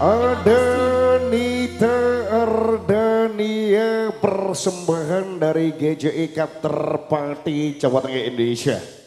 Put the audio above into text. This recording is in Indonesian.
Ardeni terardeni ya, persembahan dari GJI Kapterpati Jawa Tengah Indonesia.